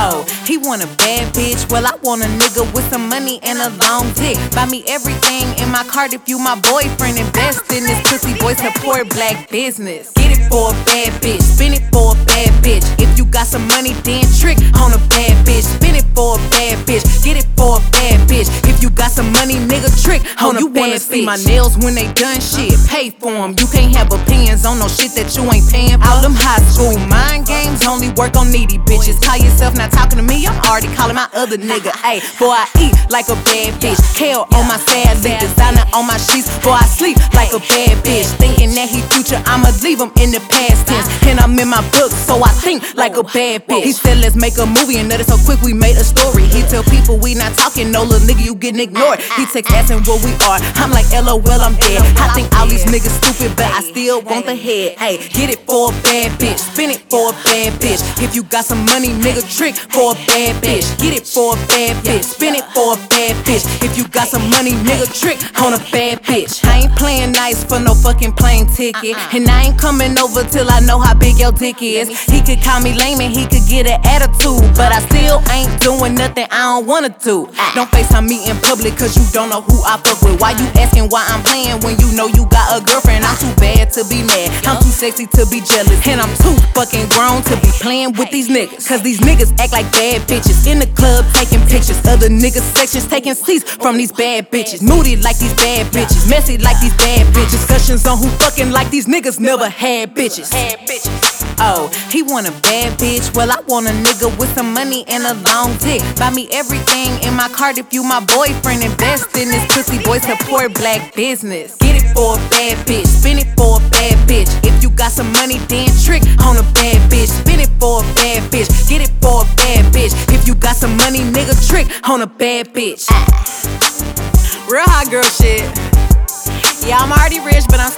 Oh, he want a bad bitch. Well, I want a nigga with some money and a long dick. Buy me everything in my cart if you my boyfriend. Invest in this pussy boy, support black business. Get it for a bad bitch, spend it for a bad bitch. If you got some money, then trick on a bad bitch. Spend it for a bad bitch, get it for a bad bitch. If you got some money, nigga, trick on Oh, a you bad wanna bitch. see my nails when they done shit, pay for them. You can't have opinions on no shit that you ain't paying for. All them high work on needy bitches. Call yourself not talking to me, I'm already calling my other nigga. Ayy, boy, I eat like a bad bitch. Kale on my sad designer on my sheets. Boy, I sleep like a bad bitch. Thinking that he future, I'ma leave him in the past tense. And I'm in my book, so I think like a bad bitch. He said, let's make a movie, and that is so quick we made a story. He tell people we not talking, no little nigga, you getting ignored. He text asking what we are. I'm like, lol, I'm dead. I think all these niggas stupid, but I still want the head. Hey, get it for a bad bitch, spin it for a bad bitch. If you got some money, nigga, trick for a bad bitch. Get it for a bad bitch, spin it for a bad bitch. If got some money, nigga, trick on a bad bitch. I ain't playing nice for no fucking plane ticket. And I ain't coming over till I know how big your dick is. He could call me lame and he could get an attitude. But I still ain't doing nothing I don't wanna do. Don't FaceTime me in public cause you don't know who I fuck with. Why you asking why I'm playing when you know you got a girlfriend? I'm too bad to be mad. I'm too sexy to be jealous. And I'm too fucking grown to be playing with these niggas. Cause these niggas act like bad bitches. In the club taking pictures. Other niggas sections taking seats from these bad bitches. Moody like these bad bitches. Messy like these bad bitches. Discussions on who fucking like these niggas never had bitches. Had bitches. Oh, he want a bad bitch. Well, I want a nigga with some money and a long dick. Buy me everything in my cart if you my boyfriend. Invest in this pussy boy, support black business. Get it for a bad bitch, spend it for a bad get it for a bad bitch. If you got some money, nigga, trick on a bad bitch. Real hot girl shit. Yeah, I'm already rich, but I'm